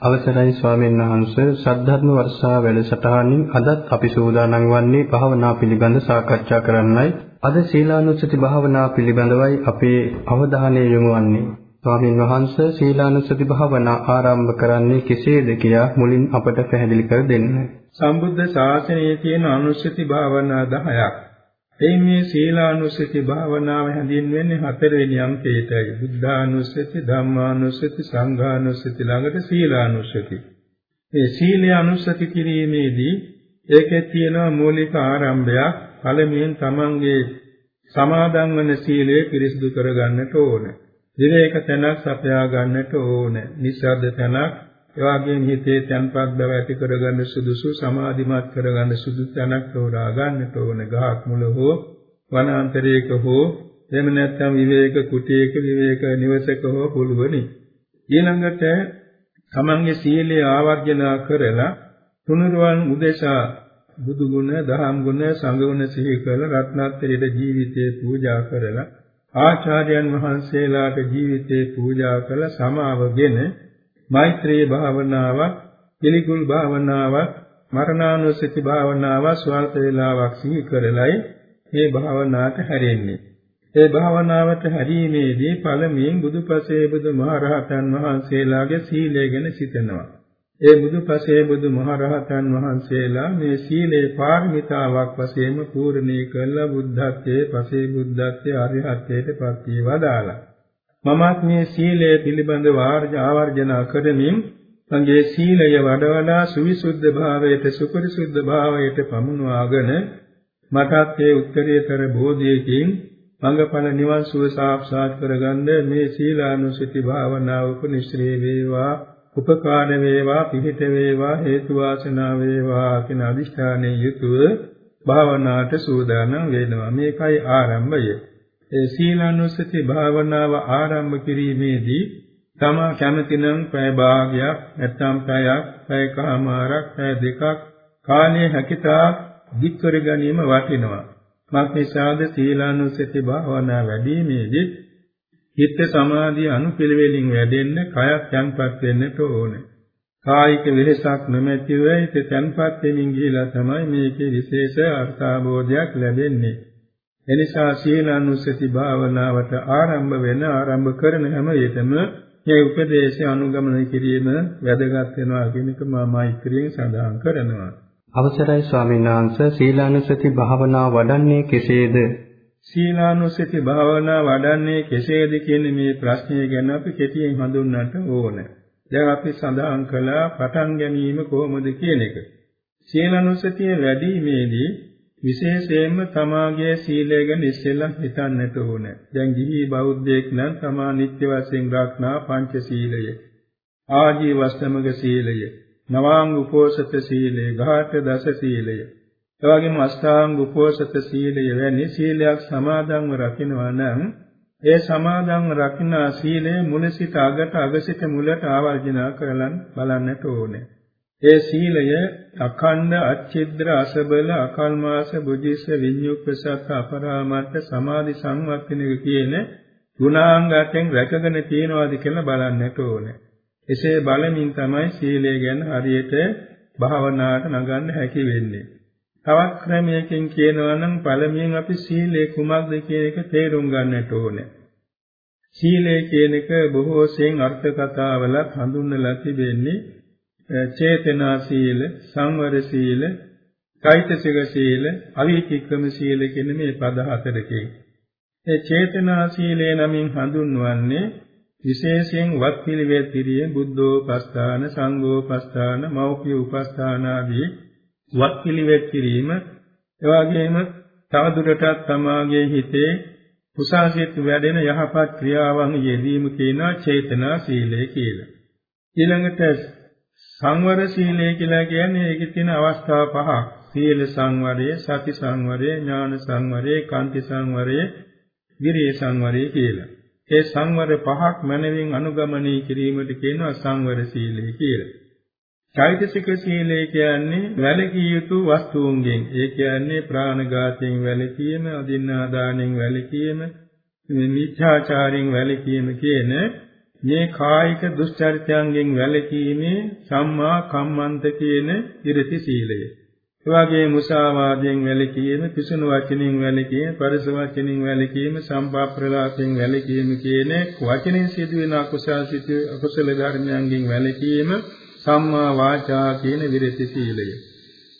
අවසරයි ස්වාමීන් වහන්සේ සද්ධර්ම වර්ෂා වැඩසටහනින් අදත් අපි සූදානම් වන්නේ භාවනා පිළිබඳ සාකච්ඡා කරන්නයි. අද සීලානුස්සති භාවනා පිළිබඳවයි අපේ අවධානය යොමු වන්නේ. ස්වාමීන් වහන්සේ සීලානුස්සති භාවනා ආරම්භ කරන්නේ කෙසේද කියා මුලින් අපට පැහැදිලි කර දෙන්න. සම්බුද්ධ ශාසනයේ තියෙන අනුස්සති භාවනා 10ක්. එයින් මේ සීලානුස්සති භාවනාව හැඳින්වෙන්නේ හතරවෙනි අංකයටයි. බුද්ධානුස්සති, ධම්මානුස්සති, සංඝානුස්සති ළඟට සීලානුස්සති. මේ සීලය අනුස්සති කිරීමේදී ඒකේ තියෙන මූලික ආරම්භයක් පළමුවෙන් තමන්ගේ සමාදන් වන සීලය පිරිසිදු කරගන්නට ඕන. විවේක තැනක් සපයා ගන්නට ඕන. නිස්සද්ද තැනක් එවාගෙන් හිතේ තැන්පත් බව ඇති කරගන්න සුදුසු සමාධිමත් කරගන්න සුදුසු තැනක් තෝරා ගන්නට ඕන ගහක් මුල හෝ වනාන්තරයක හෝ එහෙම නැත්නම් විවේක කුටියක විවේක නිවසක හෝ පුළුවනි. ඊළඟට තමන්ගේ සීලය ආවර්ජනා කරලා තුනුරුවන් උදෙසා බුදු ගුණ, දහම් ගුණ, සංඝ ගුණ සිහි කරලා රත්නත්‍රයේ ජීවිතේ පූජා කරලා ආචාර්යයන් වහන්සේලාට ජීවිතේ පූජා කළ සමාවගෙන මෛත්‍රී භාවනාවක්, පිළිකුල් භාවනාවක්, මරණානුස්සති භාවනාවක් ස්වල්ප වේලාවක් සිහි කරලයි මේ භාවනාවට හැරෙන්නේ. ඒ භාවනාවට හැරීමේදී පළමුවෙන් බුදුපසේ බුදුමහරහතන් වහන්සේලාගේ සීලය ගැන සිතනවා. ඒ බුදුපසේ බුදුමහරහතන් වහන්සේලා මේ සීලේ පාරමිතාවක් වශයෙන්ම පූර්ණේ කළ බුද්ධත්වයේ පසේ බුද්ධත්වයේ අරිහත්ත්වයට පත් වී වදාලා. මමත් මේ සීලය පිළිබඳව ආවර්ජනා කරමින් මගේ සීලය වඩ වඩා සුවිසුද්ධ භාවයට සුපරිසුද්ධ භාවයට පමුණවාගෙන මටත් ඒ උත්තරීතර බෝධියකින් මඟඵල නිවන් සුව සාක්ෂාත් කරගන්න මේ සීලානුසති භාවනාව උපනිශ්‍රේ වේවා උපකාර වේවා පිහිට වේවා හේතු වාසනා වේවා කියන අදිෂ්ඨානයේ යුතුව භාවනාවට සූදානම් වෙනවා. මේකයි ආරම්භය. ඒ සීලානුස්සති භාවනාව ආරම්භ කිරීමේදී තමා කැමතිනම් පැය භාගයක් නැත්නම් පැයක් පැයකමාරක් පැය දෙකක් කාලයේ හැකිතා දික් කර ගැනීම වටිනවා. මක්නිසාද සීලානුස්සති භාවනා වැඩිීමේදී හිත සමාධිය අනුපිළිවෙලින් වැඩෙන්න කයක් යන්පත් වෙන්නට ඕනේ. කායික වෙහසක් නොමැතිව හිත තැන්පත් වෙමින් ගිහිලා තමයි මේකේ විශේෂ අර්ථාබෝධයක් ලැබෙන්නේ. එනිසා සීලානුස්සති භාවනාවට ආරම්භ වෙන ආරම්භ කරන හැම විටම මේ උපදේශය අනුගමනය කිරීම වැදගත් වෙනවා කියන එක මා මෛත්‍රියෙන් සඳහන් කරනවා. අවසරයි ස්වාමීන් වහන්සේ සීලානුස්සති භාවනාව වඩන්නේ කෙසේද? සීලානුස්සති භාවනාව වඩන්නේ කෙසේද කියන මේ ප්‍රශ්නය ගැන අපි කෙටියෙන් හඳුන්වන්නට ඕන. දැන් අපි සඳහන් කළා පටන් ගැනීම කොහොමද කියන එක. සීලානුස්සතිය වැඩිීමේදී විශේෂයෙන්ම තමාගේ සීලය ගැන ඉස්සෙල්ලා හිතන්නට ඕන. දැන් ගිහි බෞද්ධයෙක් නම් තමා නිත්‍ය වශයෙන් රැක්නා පංච සීලය, ආජීවස්තමක සීලය, නවාංග උපෝසත සීලය, ඝාත දස සීලය, එවැගේම අෂ්ටාංග උපෝසත සීලය වැනි සීලයක් සමාදන්ව රකින්නවා නම් ඒ සමාදන්ව රකින්න සීලය මුල සිට අගට අග සිට මුලට ආවර්ජනා කරලන් බලන්නට ඕනේ. ඒ සීලය අඛණ්ඩ අච්චිද්‍ර අසබල අකල්මාස බුද්ධිස්ස විඤ්ඤුක්කසත් අපරාමත්ත සමාධි සංවත්තනික කියන ගුණාංගයෙන් රැකගෙන තියනවාද කියලා බලන්නට ඕනේ. එසේ බලමින් තමයි සීලය ගැන හරියට භාවනාවට නගන්න හැකි වෙන්නේ. තවත් ක්‍රමයකින් කියනවා නම් පළමුවෙන් අපි සීලය කුමක්ද කියන එක තේරුම් ගන්නට ඕනේ. සීලය කියන එක බොහෝ සෙයින් අර්ථ කතාවලත් හඳුන්වලා තිබෙන්නේ චේතනා සීල, සංවර සීල, චෛතසික සීල, අවීතික්‍රම සීල කියන මේ පද හතරකින්. ඒ චේතනා සීලය නමින් හඳුන්වන්නේ විශේෂයෙන් වත් පිළිවෙත් පිළිය බුද්ධෝපස්ථාන, සංඝෝපස්ථාන, මෞඛ්‍ය උපස්ථාන ආදී වත් පිළිවෙත් කිරීම එවාගෙම තවදුරටත් තමාගේ හිතේ කුසාසිත වැඩෙන යහපත් ක්‍රියාවන් යෙදීම කියන චේතනා සීලය කියලා. ඊළඟට සංවර සීලය කියලා කියන්නේ ඒකේ තියෙන අවස්ථා පහක්. සීල සංවරය, සති සංවරය, ඥාන සංවරය, කාන්ති සංවරය, විරිය සංවරය කියලා. ඒ සංවර පහක් මනමින් අනුගමනය කිරීමට කියනවා සංවර සීලය කියලා. චෛතසික සීලය කියන්නේ වැළකී යුතු වස්තුන්ගෙන්. ඒ කියන්නේ ප්‍රාණඝාතයෙන් වැළකීම, අදින්නාදානෙන් වැළකීම, මිච්ඡාචාරයෙන් වැළකීම කියන මේ කායික දුස්චරිතයන්ගෙන් වැළකීමේ සම්මා කම්මන්ත කියන ඉරති සීලය. එවාගේ මුසාවාදයෙන් වැළකීම, පිසුණු වචනින් වැළකීම, පරස වචනින් වැළකීම, සම්පාප්‍රලාපයෙන් වැළකීම කියන වචනෙන් සිදුවෙන අකුසල සිතු අකුසල ධර්මයන්ගෙන් වැළකීම සම්මා වාචා කියන විරති සීලය.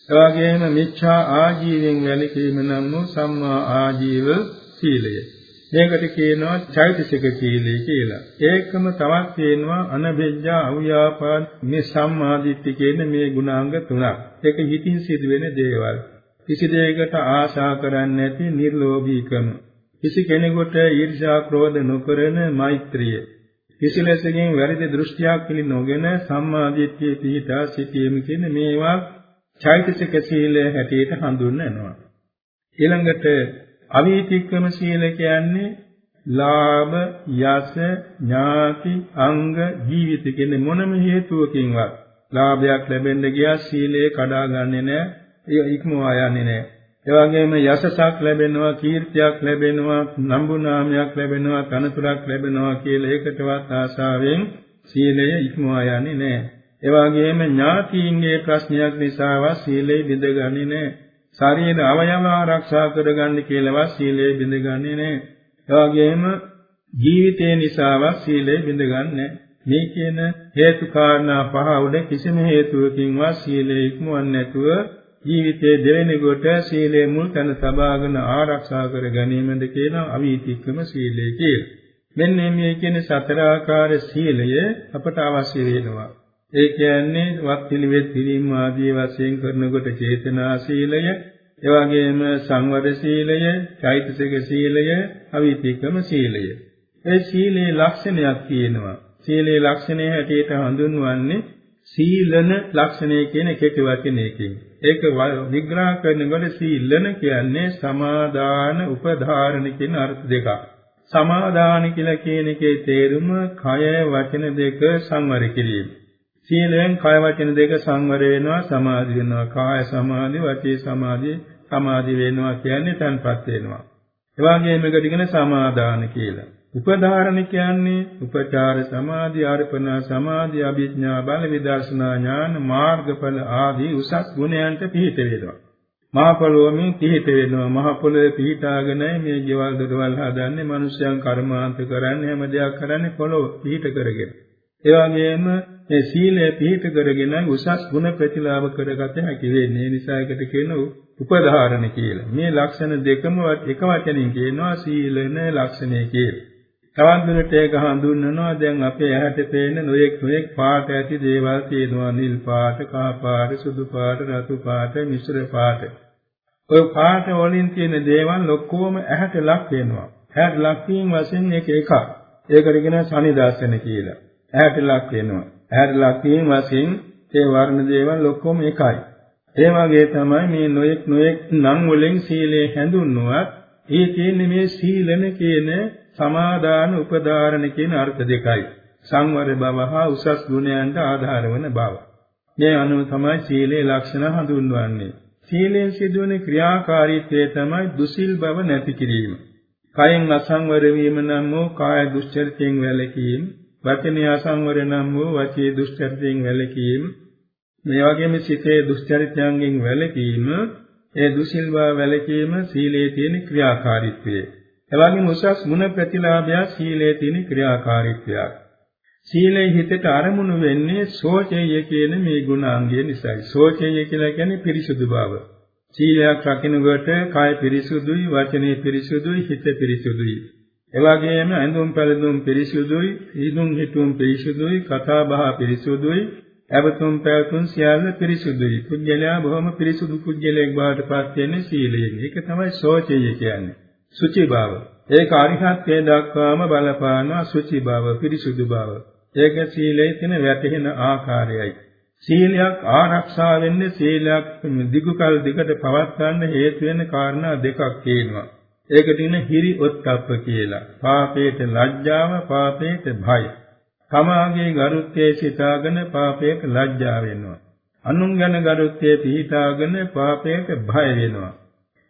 එවාගේම මිච්ඡා ආජීවයෙන් වැළකීම නම් වූ සම්මා ආජීව සීලය. මේකට කියනවා චෛතසික සීලය කියලා. ඒකම තවත් කියනවා අනබෙජ්ජා අව්‍යාපාද මේ සම්මාදිට්ඨි කියන මේ ගුණාංග තුනක්. ඒක හිතින් සිදුවෙන දේවල්. කිසි දෙයකට ආශා කරන්නේ නැති නිර්ලෝභීකම. කිසි කෙනෙකුට ඊර්ෂ්‍යා ක්‍රෝධ නොකරන මෛත්‍රිය. කිසි ලෙසකින් වැරදි දෘෂ්ටියක් පිළි නොගෙන සම්මාදිට්ඨිය පිහිටා සිටීම කියන මේවා චෛතසික සීලය හැටියට හඳුන්වනවා. ඊළඟට අවීතික්‍රම සීල කියන්නේ ලාභ, යස, ඥාති, අංග, ජීවිත කියන මොනම හේතුවකින්වත් ලාභයක් ලැබෙන්න ගියා සීලය කඩාගන්නේ නැහැ. ඒ ඉක්මවා යන්නේ නැහැ. ඒ වගේම යසසක් ලැබෙනවා, කීර්තියක් ලැබෙනවා, නම්බුනාමයක් ලැබෙනවා, තනතුරක් ලැබෙනවා කියලා ඒකටවත් ආශාවෙන් සීලය ඉක්මවා යන්නේ නැහැ. ඒ වගේම ඥාතීන්ගේ ප්‍රශ්නයක් නිසාවත් සීලය බිඳගන්නේ නැහැ. ශරීර අවයව ආරක්ෂා කරගන්න කියලාවත් සීලය බිඳගන්නේ නැහැ. ඒ වගේම ජීවිතේ නිසාවත් සීලය බිඳගන්නේ මේ කියන හේතු කාරණා පහ උඩ කිසිම හේතුවකින්වත් සීලය ඉක්මවන්නේ නැතුව ජීවිතයේ දෙවෙනි කොට සීලය මුල් තැන තබාගෙන ආරක්ෂා කර ගැනීමද කියන අවීතික්‍රම සීලය කියලා. මෙන්න මේ කියන සතර ආකාර සීලය අපට අවශ්‍ය වෙනවා. ඒ කියන්නේ වත් පිළිවෙත් පිළිම ආදී වශයෙන් කරනකොට චේතනා සීලය, එවැගේම සංවර සීලය, චෛතසික සීලය, අවිතික්‍රම සීලය. ඒ සීලේ ලක්ෂණයක් තියෙනවා. සීලේ ලක්ෂණය හැටියට හඳුන්වන්නේ සීලන ලක්ෂණය කියන කෙටි වචනයකින්. ඒක විග්‍රහ කරනකොට සීලන කියන්නේ සමාදාන උපධාරණ කියන අර්ථ දෙකක්. සමාදාන කියලා කියන එකේ තේරුම කය වචන දෙක සංවර කිරීම. සීලයෙන් කය වචන දෙක සංවර වෙනවා සමාධි වෙනවා. කාය සමාධි වචී සමාධි සමාධි වෙනවා කියන්නේ තන්පත් වෙනවා. ඒ වගේම එකට කියන සමාදාන කියලා. උපධාරණ කියන්නේ උපචාර සමාධි අර්පණ සමාධි අභිඥා බල විදර්ශනා ඥාන මාර්ගඵල ආදී උසස් ගුණයන්ට පිහිට වෙනවා. මහ පොළොවෙන් පිහිට වෙනවා. මහ පොළොවේ පිහිටාගෙන මේ ජීවල් දොරවල් හදන්නේ මිනිස්යන් කර්මාන්ත කරන්නේ හැම දෙයක් කරන්නේ පොළොව පිහිට කරගෙන. ඒ වගේම මේ සීලය පිහිට කරගෙන උසස් ගුණ ප්‍රතිලාභ කරගත හැකි වෙන්නේ. ඒ නිසා ඒකට කියන උපධාරණ කියලා. මේ ලක්ෂණ දෙකම එක වචනින් කියනවා සීලන ලක්ෂණය කියලා. තවත් දුරට ඒක හඳුන්වනවා දැන් අපේ ඇහැට පේන නොයෙක් නොයෙක් පාට ඇති දේවල් තියෙනවා නිල් පාට, කහ පාට, සුදු පාට, රතු පාට, මිශ්‍ර පාට. ඔය පාට වලින් තියෙන දේවල් ඔක්කොම ඇහැට ලක් වෙනවා. ඇහැට ලක් වීම වශයෙන් මේක එකක්. ඒකට කියන සනිදාසන කියලා. ඇහැට ලක් වෙනවා. ඇහැට ලක් වීම වශයෙන් ඒ වර්ණ දේවල් ඔක්කොම එකයි. ඒ වගේ තමයි මේ නොයෙක් නොයෙක් නම් වලින් සීලය හැඳුන්වුවත් ඒ කියන්නේ මේ සීලන කියන සමාදාන උපදාරණ කියන අර්ථ දෙකයි. සංවර බව හා උසස් ගුණයන්ට ආධාර වන බව. මේ අනුව තමයි සීලේ ලක්ෂණ හඳුන්වන්නේ. සීලෙන් සිදුවන ක්‍රියාකාරීත්වය තමයි දුසිල් බව නැති කිරීම. කයෙන් අසංවර වීම නම් වූ කාය දුස්චරිතයෙන් වැළකීම, වචනේ අසංවර නම් වූ වචී දුෂ්චරිතයෙන් වැළකීම මේ වගේම සිතේ දුෂ්චරිතයන්ගෙන් වැළකීම ඒ දුසිල් බව වැළකීම සීලයේ තියෙන ක්‍රියාකාරීත්වය. එවැගේම උසස් ගුණ ප්‍රතිලාභය සීලයේ තියෙන ක්‍රියාකාරීත්වයක්. සීලේ හිතට අරමුණු වෙන්නේ සෝචය කියන මේ ගුණාංගය නිසායි. සෝචය කියලා කියන්නේ පිරිසුදු බව. සීලයක් රකින්නකොට කාය පිරිසුදුයි, වචනේ පිරිසුදුයි, හිත පිරිසුදුයි. එවැගේම ඇඳුම් පැළඳුම් පිරිසුදුයි, ඊදුම් හිටුම් පිරිසුදුයි, කතා බහ පිරිසුදුයි, ඇවතුම් පැවතුම් සියල්ල පිරිසුදුයි. පුජ්‍යලයා බොහොම පිරිසුදු පුජ්‍යලයක් බවට පත් වෙන්නේ සීලයෙන්. ඒක තමයි සෝචය කියන්නේ. සුචි බව. ඒක අරිහත්ත්වයට දක්වාම බලපානවා සුචි බව, පිරිසුදු බව. ඒක සීලයේ තියෙන වැටහෙන ආකාරයයි. සීලයක් ආරක්ෂා වෙන්නේ සීලයක් දිගුකල් දිගට පවත්වන්න හේතු වෙන කාරණා දෙකක් තියෙනවා. ඒකට ඉන්න හිරි ඔත්තප්ප කියලා. පාපේට ලැජ්ජාව, පාපේට භය. තමාගේ ගරුත්වයේ සිතාගෙන පාපයට ලැජ්ජා වෙනවා. අනුන් ගැන ගරුත්වයේ පිහිටාගෙන පාපයට භය වෙනවා.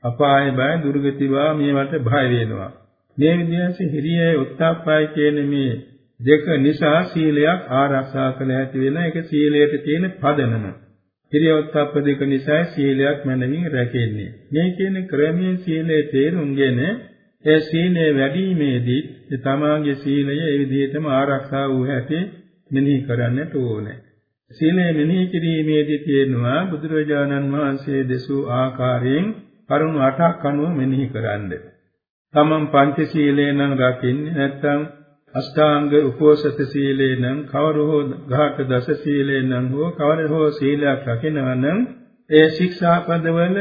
අපාය බය, දුර්ගති බව මේවට භය වෙනවා. මේ විදිහට හිරියේ උත්තාප්පයි කියන මේ දෙක නිසා සීලයක් ආරක්ෂා කළ හැකි වෙන එක සීලයට තියෙන පදනම. ක්‍රියාවත්ප්ප දෙක නිසා සීලයක් මනමින් රැකෙන්නේ. මේ කියන ක්‍රමයේ සීලයේ තේරුම්ගෙන ඒ සීලය වැඩිීමේදී තමාගේ සීලය ඒ විදිහටම ආරක්ෂා වූ හැටි මෙනෙහි කරන්නට ඕනේ. සීලය මෙනෙහි කිරීමේදී තියෙනවා බුදුරජාණන් වහන්සේ දෙසූ ආකාරයෙන් කරුණු 8ක් අනුව මෙනෙහි කරන්න. තමන් පංචශීලේ නම් රකින්නේ නැත්නම් අෂ්ටාංග උපෝසත සීලේ නම් කවර හෝ ඝාත දස සීලේ නම් හෝ කවර හෝ සීලයක් රකිනවා නම් ඒ ශික්ෂාපදවල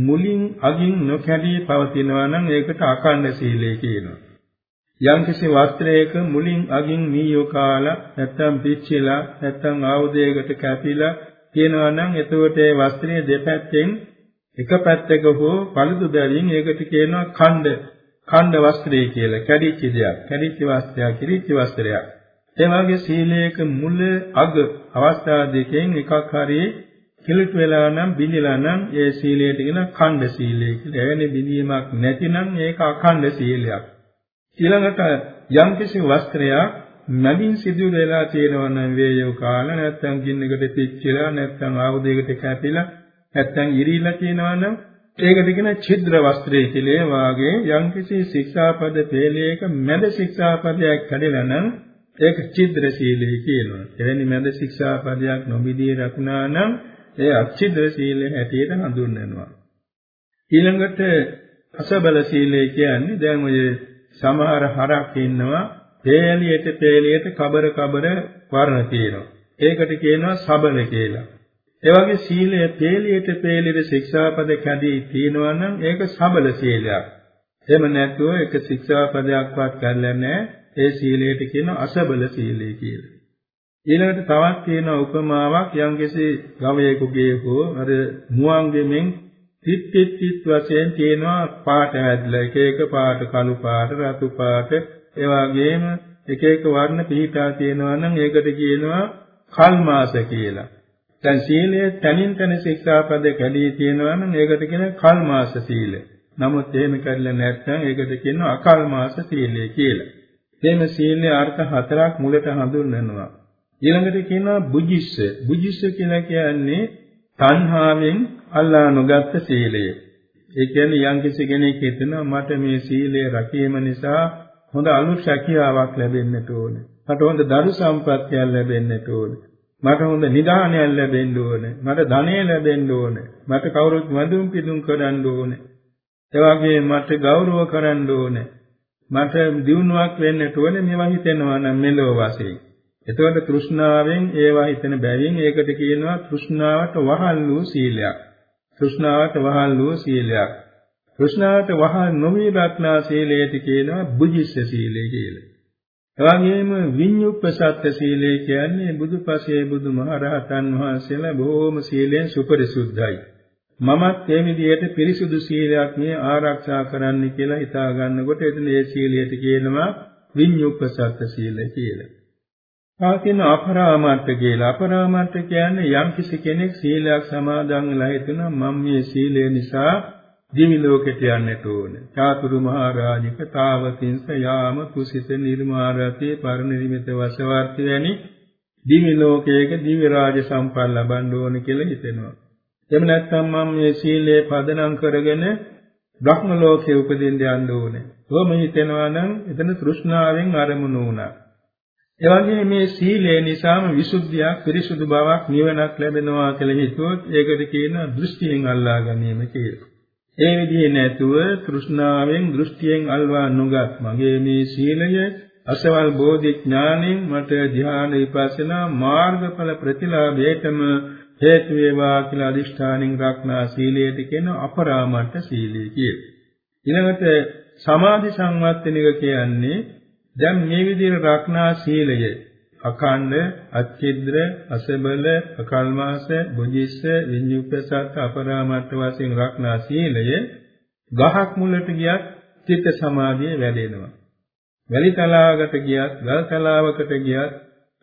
මුලින් අගින් නොකැඩී පවතිනවා නම් ඒකට අකණ්ඩ සීලය කියනවා. යම්කිසි වස්ත්‍රයක මුලින් අගින් මීයෝ කාලා නැත්නම් පිච්චිලා නැත්නම් ආයුධයකට කැපිලා කියනවා නම් එතකොට ඒ වස්ත්‍රයේ දෙපැත්තෙන් එක පැත්තක හෝ පළුදු බැවින් ඒකට කියනවා ඛණ්ඩ ඛණ්ඩ වස්ත්‍රය කියලා කැඩිච්ච දෙයක් කැඩිච්ච වස්ත්‍රයක් කිරිච්ච වස්ත්‍රයක් ඒ වගේ සීලයක මුල අග අවස්ථා දෙකෙන් එකක් හරියේ කිලුට වෙලා නම් බිඳිලා නම් ඒ සීලයට කියන ඛණ්ඩ සීලය කියලා. එවැනි බිඳීමක් නැතිනම් ඒක අඛණ්ඩ සීලයක්. ඊළඟට යම්කිසි වස්ත්‍රයක් මැදින් සිදු වෙලා තියෙනවා නම් වේයෝ කාල නැත්නම් ගින්නකට පිච්චිලා නැත්නම් ආයුධයකට කැපිලා නැත්නම් ඉරිලා තියෙනවා නම් ඒකට කියන ඡිද්‍ර වස්ත්‍රය කියලා ඒ වාගේ යම්කිසි ශික්ෂාපද පෙළයක මැද ශික්ෂාපදයක් කැඩෙලා නම් ඒක ඡිද්‍ර සීලය කියනවා. එවැනි මැද ශික්ෂාපදයක් නොබිදී රකුණා නම් ඒ අච්ඡිද්‍ර සීලය හැටියට හඳුන්වනවා. ඊළඟට අසබල සීලය කියන්නේ දැන් ඔය සමහර හරක් ඉන්නවා පේලියට පේලියට කබර කබර වර්ණ තියෙනවා. ඒකට කියනවා සබල කියලා. ඒ වගේ සීලය පේලියට පේලියට ශික්ෂාපද කැදී තියෙනවා නම් ඒක සබල සීලයක්. එහෙම නැතුව ඒක ශික්ෂාපදයක්වත් කැඩලා නැහැ. ඒ සීලයට කියනවා අසබල සීලය කියලා. ඊළඟට තවත් තියෙන උපමාවක් යම්කිසි ගවයෙකුගේ හෝ අර මුවන්ගෙමින් තිත් තිත් තිත් වශයෙන් තියෙනවා පාට හැදලා එක එක පාට කළු පාට රතු පාට ඒ වගේම එක එක වර්ණ පිහිටා තියෙනවා නම් ඒකට කියනවා කල්මාස කියලා. දැන් සීලය තනින් තන ශික්ෂාපද කැඩී තියෙනවා නම් ඒකට කියනවා කල්මාස සීලය. නමුත් එහෙම කරලා නැත්නම් ඒකට කියනවා අකල්මාස සීලය කියලා. එහෙම සීලේ අර්ථ හතරක් මුලට හඳුන්වනවා. ඊළඟට කියනවා බුජිස්ස. බුජිස්ස කියලා කියන්නේ තණ්හාවෙන් අල්ලා නොගත්ත සීලය. ඒ කියන්නේ යම්කිසි කෙනෙක් හිතනවා මට මේ සීලය රැකීම නිසා හොඳ අලුත් ශක්තියාවක් ලැබෙන්නට ඕනේ. මට හොඳ දරු සම්ප්‍රත්‍යයක් ලැබෙන්නට ඕනේ. මට හොඳ නිදානයක් ලැබෙන්න ඕනේ. මට ධනෙ ලැබෙන්න ඕනේ. මට කවුරුත් වඳුම් පිදුම් කරන්න ඕනේ. ඒ වගේ මට ගෞරව කරන්න ඕනේ. මට දිනුවක් වෙන්නට ඕනේ මේවා හිතෙනවා නම් මෙලෝ වශයෙන්. එතකොට තෘෂ්ණාවෙන් ඒවා හිතෙන බැවින් ඒකට කියනවා තෘෂ්ණාවට වහල් වූ සීලයක්. තෘෂ්ණාවට වහල් වූ සීලයක්. තෘෂ්ණාවට වහල් නොවි රත්නා සීලයට කියනවා බුජිස්ස සීලය කියලා. එවැගේම විඤ්ඤුප්පසත්ත සීලය කියන්නේ බුදුපසේ බුදුමහරහතන් වහන්සේලා බොහෝම සීලෙන් සුපරිසුද්ධයි. මමත් මේ විදිහට පිරිසුදු සීලයක් මේ ආරක්ෂා කරන්න කියලා හිතා ගන්නකොට එතන ඒ සීලයට කියනවා විඤ්ඤුප්පසත්ත සීලය කියලා. ආකින අපරාමර්ථ කියලා. අපරාමර්ථ කියන්නේ යම් කිසි කෙනෙක් සීලයක් සමාදන් වෙලා හිතනවා මම මේ සීලය නිසා දිවි ලෝකෙට යන්නට ඕන. චාතුරු මහරජික තාවතින්ස යාම කුසිත නිර්මාරතේ පරිනිර්මිත වසවර්ති වැනි දිවි ලෝකයක දිව්‍ය රාජ සම්පත් ලබන්න ඕන කියලා හිතෙනවා. එහෙම නැත්නම් මම මේ සීලය පදනම් කරගෙන බ්‍රහ්ම ලෝකයේ උපදින්න යන්න ඕනේ. කොහොම හිතෙනවා නම් එතන තෘෂ්ණාවෙන් අරමුණු වුණා. එවැගේ මේ සීලය නිසාම විසුද්ධියක් පිරිසුදු බවක් නිවනක් ලැබෙනවා කියලා හිතුවොත් ඒකට කියන දෘෂ්ටියෙන් අල්ලා ගැනීම කියලා. ඒ විදිහේ නැතුව තෘෂ්ණාවෙන් දෘෂ්ටියෙන් අල්වා නොගත් මගේ මේ සීලය අසවල් බෝධි ඥාණයෙන් මට ධ්‍යාන විපස්සනා මාර්ගඵල ප්‍රතිලාභයටම හේතු වේවා කියලා අදිෂ්ඨානින් රක්නා සීලයට කියන අපරාමර්ථ සීලය කියලා. ඊළඟට සමාධි සංවත්තනික කියන්නේ දැන් මේ විදිහට රක්නා සීලය අඛණ්ඩ අච්චිද්‍ර අසබල අකල්මාස බුජිස්ස විඤ්ඤුප්පසත් අපරාමර්ථ වශයෙන් රක්නා සීලය ගහක් මුලට ගියත් චිත්ත සමාධිය වැඩෙනවා වැලි තලාවකට ගියත් ගල් තලාවකට ගියත්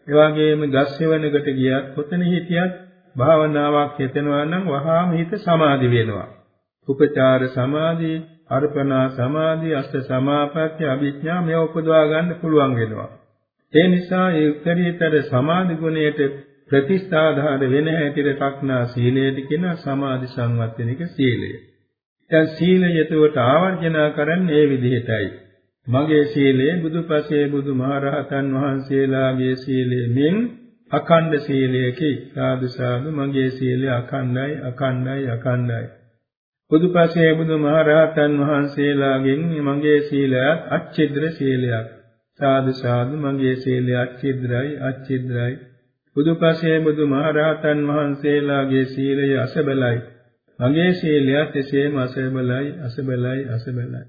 එවාගෙම ගස් සෙවණකට ගියත් කොතන හිටියත් භාවනාවක් හිතෙනවා නම් වහාම හිත සමාධි වෙනවා උපචාර සමාධි අර්පණා සමාධි අෂ්ට සමාපatti අභිඥා මේව උපදවා ගන්න පුළුවන් වෙනවා. ඒ නිසා ඒ උත්තරීතර සමාධි ගුණයට ප්‍රතිස්ථාධාර වෙන හැටියට කක්නා සීලයට කියන සමාධි සංවත්තනික සීලය. දැන් සීලය එතකොට ආවර්ජනා කරන්නේ මේ විදිහටයි. මගේ සීලය බුදුපසේ බුදුමහරහතන් වහන්සේලාගේ සීලය මෙන් අඛණ්ඩ සීලයකි. සාදු සාදු මගේ සීලය අඛණ්ඩයි අඛණ්ඩයි අඛණ්ඩයි. බුදුපසේ බුදුමහරහතන් වහන්සේලාගෙන් මගේ සීලයත් අච්චිද්‍ර සීලයක්. සාදු සාදු මගේ සීලය අච්චිද්‍රයි අච්චිද්‍රයි. බුදුපසේ බුදුමහරහතන් වහන්සේලාගේ සීලය අසබලයි. මගේ සීලයත් එසේම අසබලයි අසබලයි අසබලයි.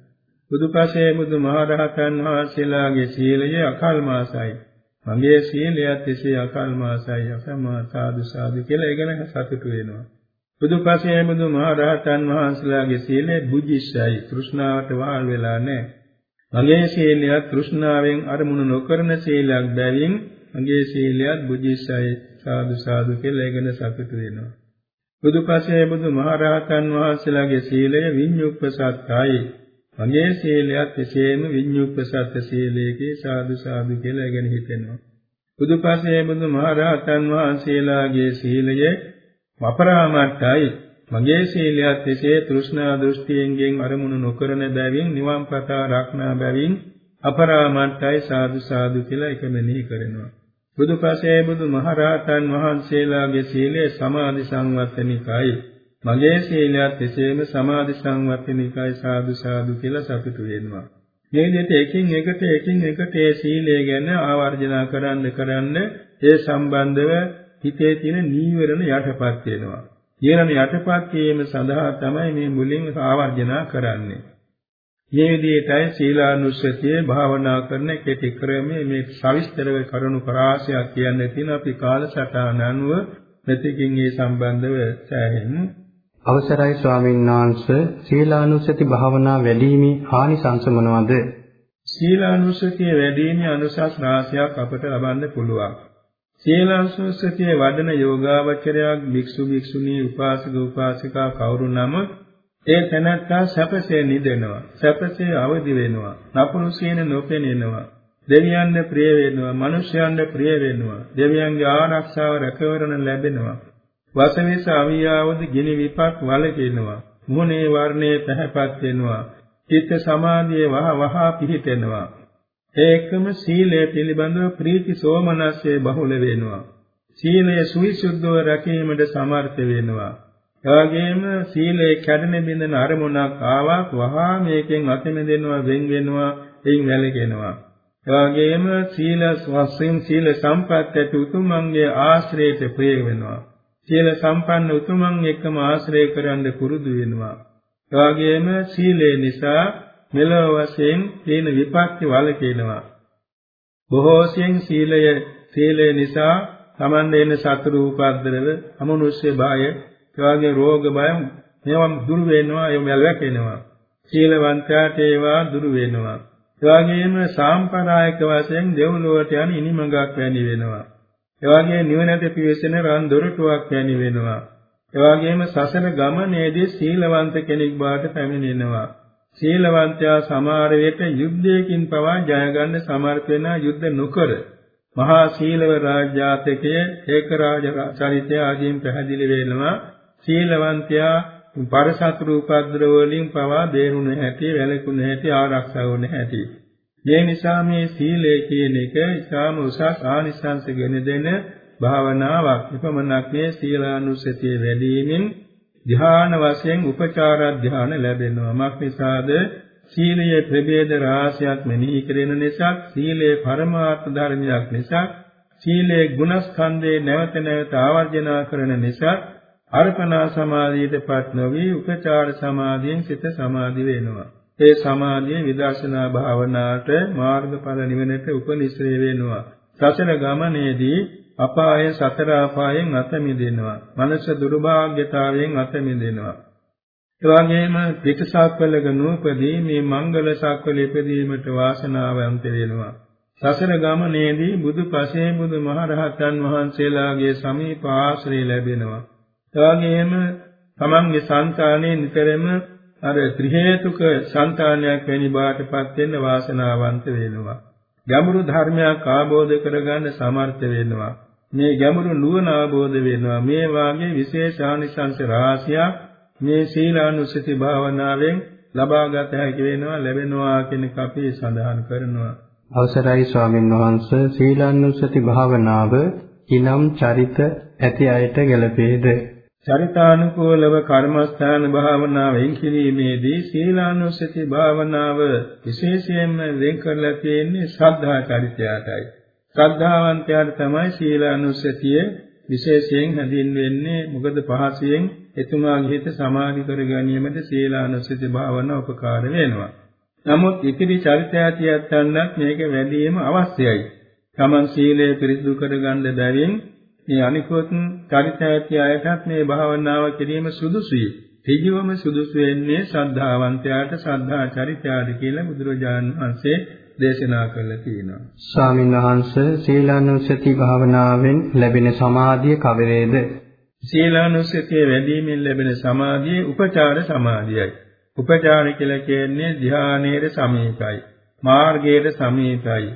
බුදුපසේ බුදුමහරහතන් වහන්සේලාගේ සීලය අකල්මාසයි. මගේ සීලයත් එසේ අකල්මාසයි අසමා සාදු සාදු කියලා ඉගෙන සතුටු වෙනවා. බුදුපසේ බුදුමහරහතන් වහන්සේලාගේ සීලය බුද්ධිස්සයි. තෘෂ්ණාවට වහල් වෙලා නැහැ. මගේ සීලයත් තෘෂ්ණාවෙන් අරමුණු නොකරන සීලයක් බැවින් මගේ සීලයත් බුද්ධිස්සයි සාදු සාදු කියලා ඉගෙන සතුටු වෙනවා. බුදුපසේ බුදුමහරහතන් වහන්සේලාගේ සීලය විඤ්ඤුප්පසත්තයි. මගේ සීලයත් එසේම විඤ්ඤුප්පසත්ත සීලයේ සාදු සාදු කියලා ඉගෙන හිතෙනවා. බුදුපසේ බුදුමහරහතන් වහන්සේලාගේ සීලය අපරාමත්තයි. මගේ සීලයත් එසේ තෘෂ්ණා දෘෂ්ටියෙන් අරමුණු නොකරන බැවින් නිවන් පතා රක්නා බැවින් අපරාමත්තයි සාදු සාදු කියලා එක මෙනෙහි කරනවා. බුදුපසේ බුදුමහරහතන් වහන්සේලාගේ සීලය සමාධි සංවත්තනිකයි. මගේ සීලයත් එසේම සමාධි සංවත්තනිකයි සාදු සාදු කියලා සතුටු වෙනවා. මේ විදිහට එකින් එකට එකින් එකට ඒ සීලය ගැන ආවර්ජනා කරන්න කරන්න ඒ සම්බන්ධව හිතේ තියෙන නීවරණ යටපත් වෙනවා. ඊළඟ යටපත් වීම සඳහා තමයි මේ මුලින් ආවර්ජනා කරන්නේ. මේ විදිහටයි සීලානුස්සතිය භාවනා කරන කෙටි ක්‍රමයේ මේ සවිස්තරව කරුණු කරාශයක් කියන්න තියෙන අපි කාලසටහන අනුව මෙතකින් මේ සම්බන්ධව සෑහෙමු. අවසරයි ස්වාමීන් වහන්සේ සීලානුස්සති භාවනා වැඩිීමේ ආනිසංස මොනවාද? සීලානුස්සතිය වැඩිීමේ අනුසස් රාශියක් අපට ලබන්න පුළුවන්. සීලානුස්සතිය වඩන යෝගාවචරයක් භික්ෂු භික්ෂුණී උපාසක උපාසිකා කවුරු නමුත් ඒ තැනැත්තා සැපසේ නිදෙනවා. සැපසේ අවදි වෙනවා. නපුරු සීන නොපෙනෙනවා. දෙවියන්ට ප්‍රිය වෙනවා. මිනිසයන්ට ප්‍රිය වෙනවා. දෙවියන්ගේ ආරක්ෂාව රැකවරණ ලැබෙනවා. වසවිස අවියාවද ගිනි විපත් වලකිනවා. මුහුණේ වර්ණයේ පැහැපත් වෙනවා. චිත්ත සමාධියේ වහ වහ පිහිටෙනවා. ඒකම සීලය පිළිබඳව ප්‍රීති සෝමනස්සේ බහුල වෙනවා. සීලය සුවිසුද්ධව රැකීමට සමර්ථ වෙනවා. එවැගේම සීලේ කැඩෙන බින්දන අරමුණක් ආවක් වහා මේකෙන් අත මෙදෙනවා වෙන් වෙනවා එයින් වැළකෙනවා එවැගේම සීල වශයෙන් සීල සම්පත් ඇති උතුමන්ගේ ආශ්‍රයයට ප්‍රිය වෙනවා සීල සම්පන්න උතුමන් එක්කම ආශ්‍රය කරන්න පුරුදු වෙනවා එවැගේම සීලේ නිසා මෙලොව වශයෙන් තේන විපත්ති වළකිනවා. බොහෝසෙන් සීලය සීලය නිසා තමන් දෙන සතුරු උපද්දරව අමනුෂ්‍ය භාය එවාගේ රෝග බය මේවා දුරු වෙනවා ඒ වැළකෙනවා. සීලවන්තයාට ඒවා දුරු වෙනවා. එවාගේම සාම්ප්‍රදායික වශයෙන් දෙව්ලොවට යන ඉනිමඟක් වැනි වෙනවා. එවාගේ නිවනට පිවිසෙන රන් දොරටුවක් වැනි වෙනවා. එවාගේම සසර ගමනේදී සීලවන්ත කෙනෙක් බවට පැමිණෙනවා. සීලවන්තයා සමහර විට යුද්ධයකින් පවා ජය ගන්න සමර්ථ වෙන යුද්ධ නොකර මහා සීලව රාජ්‍යාතකයේ ඒක රාජ චරිතය ආදීන් පැහැදිලි වෙනවා සීලවන්තයා පරසතුරු උපද්‍රව වලින් පවා බේරුණ හැටි වැළකුණ හැටි ආරක්ෂා වුණ හැටි මේ නිසා මේ සීලය කියන එක ඉතාම උසස් ආනිසංස ගෙන දෙන භාවනාවක්. එපමණක් මේ සීලානුස්සතිය වැඩිවීමෙන් ධ්‍යාන වශයෙන් උපචාර ධ්‍යාන ලැබෙනවා. මක් නිසාද සීලයේ ප්‍රභේද රාශියක් මෙනෙහි කරන නිසා සීලයේ පරමාර්ථ ධර්මයක් නිසා සීලයේ ගුණස්කන්ධේ නැවත නැවත ආවර්ජනා කරන නිසා අර්පණා සමාධියටපත් නොවි උපචාර සමාධියෙන් සිත සමාධි වෙනවා. ඒ සමාධිය විදර්ශනා භාවනාවට මාර්ගඵල නිවනට උපනිශ්‍රේ වෙනවා. සසර ගමනේදී අපාය සතර අපායෙන් අත මිදෙනවා. මනස දුර්භාග්‍යතාවයෙන් අත මිදෙනවා. එවාගේම පිටසක්වලක නූපදී මේ මංගල සක්වල ඉපදීමට වාසනාවන්ත වෙනවා. සසර ගමනේදී බුදු පසේ බුදු මහරහතන් වහන්සේලාගේ සමීප ආශ්‍රය ලැබෙනවා. එවාගේම තමන්ගේ సంతානයේ නිතරම අර ත්‍රි හේතුක సంతානයක් වෙනි බාටපත් වෙන්න වාසනාවන්ත වෙනවා. ගැඹුරු ධර්මයක් ආબોධ කරගන්න සමර්ථ වෙනවා. මේ ගැඹුරු නුවණ ආબોධ වෙනවා. මේ වාගේ විශේෂ ආනිසංස රාශියක් මේ සීලානුස්සති භාවනාවෙන් ලබාගත හැකි වෙනවා ලැබෙනවා කියන එක අපි සඳහන් කරනවා. අවසරයි ස්වාමින් වහන්සේ සීලානුස්සති භාවනාව කිනම් චරිත ඇති අයට ගැලපේද? චරිතානුකූලව කර්මස්ථාන භාවනාවෙන් කිරීමේදී සීලානුස්සති භාවනාව විශේෂයෙන්ම වෙන් කරලා තියෙන්නේ ශ්‍රද්ධා චරිතයටයි. ශ්‍රද්ධාවන්තයාට තමයි සීලානුස්සතිය විශේෂයෙන් හැඳින්වෙන්නේ මොකද පහසෙන් එතුමාගේ හිත සමාධි කර ගැනීමට සීලානුස්සති භාවනාව උපකාර වෙනවා. නමුත් ඉතිරි චරිතයතියත්තන්වත් මේක වැඩිම අවශ්‍යයි. තමන් සීලය පිරිසිදු කරගන්න බැවින් මේ අනිකුත් චරිතයති අයටත් මේ භාවනාව කිරීම සුදුසුයි. ඍජුවම සුදුසු වෙන්නේ ශ්‍රද්ධාවන්තයාට ශ්‍රද්ධා චරිතයාට කියලා බුදුරජාණන් වහන්සේ දේශනා කළා තියෙනවා. ස්වාමීන් වහන්සේ සීලානුස්සති භාවනාවෙන් ලැබෙන සමාධිය කවරේද? සීලානුස්සතිය වැඩිමින් ලැබෙන සමාධිය උපචාර සමාධියයි. උපචාර කියලා කියන්නේ ධ්‍යානයේ සමීපයි. මාර්ගයේ සමීපයි.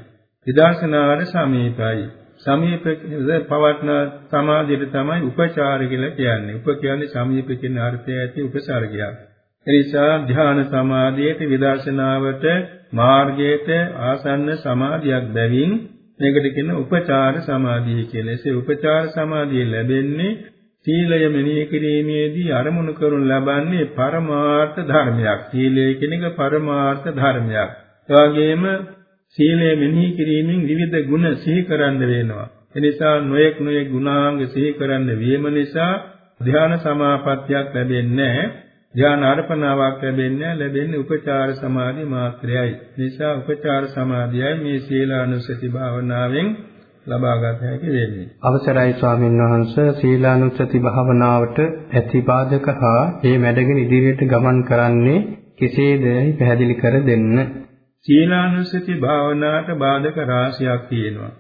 විදර්ශනාවට සමීපයි. සමීපයේ පවත්න සමාධියට තමයි උපචාර කියලා කියන්නේ. උප කියන්නේ සමීප කියන අර්ථය ඇති උපසර්ගයක්. එනිසා ධ්‍යාන සමාධියට විදර්ශනාවට මාර්ගයට ආසන්න සමාධියක් බැවින් මේකට කියන උපචාර සමාධිය කියලා. ඒ උපචාර සමාධිය ලැබෙන්නේ සීලය මෙනෙහි කිරීමේදී අරමුණු කරනු ලබන්නේ පරමාර්ථ ධර්මයක්. සීලය කියන එක පරමාර්ථ ධර්මයක්. ඒ වගේම සීලය මෙනෙහි කිරීමෙන් විවිධ ගුණ සිහි කරන්න වෙනවා. එනිසා නොයෙක් නොයෙක් ගුණාංග සිහි කරන්න වීම නිසා ධ්‍යාන සමාපත්තියක් ලැබෙන්නේ නැහැ. ධ්‍යාන අර්පණාවක් ලැබෙන්නේ ලැබෙන්නේ උපචාර සමාධි මාත්‍රයයි. නිසා උපචාර සමාධියයි මේ සීලානුසති භාවනාවෙන් ලබාගත හැකි වෙන්නේ. අවසරයි ස්වාමීන් වහන්සේ සීලානුස්සති භාවනාවට ඇති බාධක හා ඒ මැඩගෙන ඉදිරියට ගමන් කරන්නේ කෙසේදයි පැහැදිලි කර දෙන්න. සීලානුස්සති භාවනාවට බාධක රාශියක් තියෙනවා.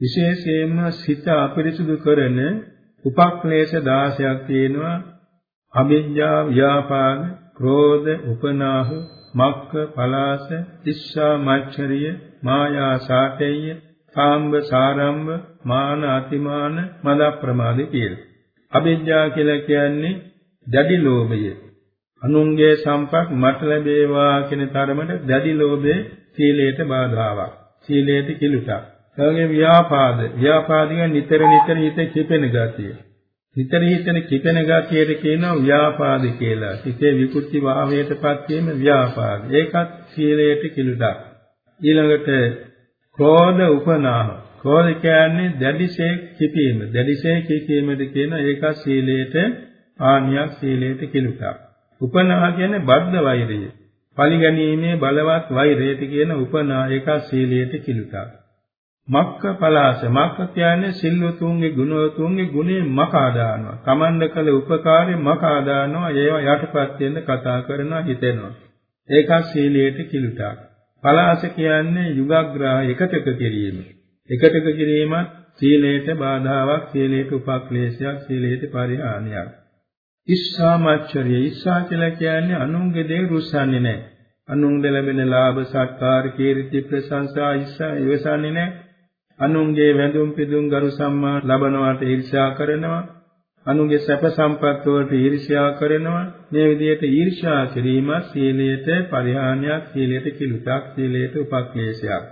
විශේෂයෙන්ම සිත අපිරිසුදු කරන උපක්ලේශ 16ක් තියෙනවා. අවිජ්ජා ව්‍යාපාද, ක්‍රෝධ, උපනාහ, මක්ක, පලාස, ඉස්සා මච්චරිය, මායා සාඨේය කාම්බ සාරම්භ මාන අතිමාන මද ප්‍රමාද කියලා. අවිද්‍යාව කියලා කියන්නේ දැඩි ලෝභය. අනුන්ගේ සම්පත් මට ලැබේවා කියන තරමට දැඩි ලෝභය සීලයට බාධාවක්. සීලයට කිලුටක්. ඒ ව්‍යාපාද. ව්‍යාපාදික නිතර නිතර හිත කිපෙන ගතිය. නිතර හිතන කිපෙන ගතියට කියනවා ව්‍යාපාද කියලා. හිතේ විකෘති භාවයටපත් වීම ව්‍යාපාද. ඒකත් සීලයට කිලුටක්. ඊළඟට ක්‍රෝධ උපනාම ක්‍රෝධ කියන්නේ දැඩිසේ කිපීම දැඩිසේ කිපීමද කියන ඒක සීලයට ආනියක් සීලයට කිලුටක් උපනාහ කියන්නේ බද්ධ වෛරය පරිගැනීමේ බලවත් වෛරයට කියන උපනාහ ඒක සීලයට කිලුටක් මක්ක පලාස මක්ක කියන්නේ සිල්වතුන්ගේ ගුණවතුන්ගේ ගුණේ මකා දානවා කමන්න කළ උපකාරය මකා දානවා ඒවා යටපත් වෙන්න කතා කරනවා හිතෙනවා ඒක සීලයට කිලුටක් පලාස කියන්නේ යුගග්‍රහ එකතක කිරීම. එකතක කිරීමත් සීලයට බාධාවක්, සීලයට උපක්ලේශයක්, සීලයට පරිහානියක්. ඉස්සාමච්චරිය ඉස්සා කියලා කියන්නේ අනුන්ගේ දේ රුස්සන්නේ නැහැ. අනුන්ද ලැබෙන ලාභ සත්කාර කීර්ති ප්‍රශංසා ඉස්සා ඉවසන්නේ නැහැ. අනුන්ගේ වැඳුම් පිදුම් ගරු සම්මාන ලබනවාට ඊර්ෂ්‍යා කරනවා. අනුගේ සැප සම්පත් වලට ඊර්ෂ්‍යා කරනවා. මේ විදිහට ඊර්ෂ්‍යා කිරීමත් සීලයට පරිහානියක් සීලයට කිලුටක් සීලයට උපක්ලේශයක්.